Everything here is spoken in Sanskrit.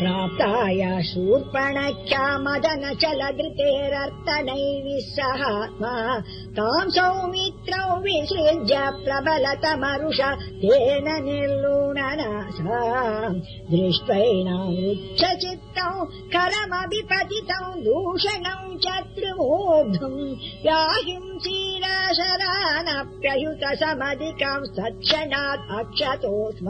प्राप्ताय शूर्पणख्या मदन चलघृते रर्त नै सहात्मा सौमित्रौ विसृज्य प्रबलतमरुष तेन निर्लूणनासा स चित्तौ करमपि पतितौ दूषणम् चत्रुमोद्धुम् याहिं समधिकम् सत्क्षणात् अक्षतो स्म।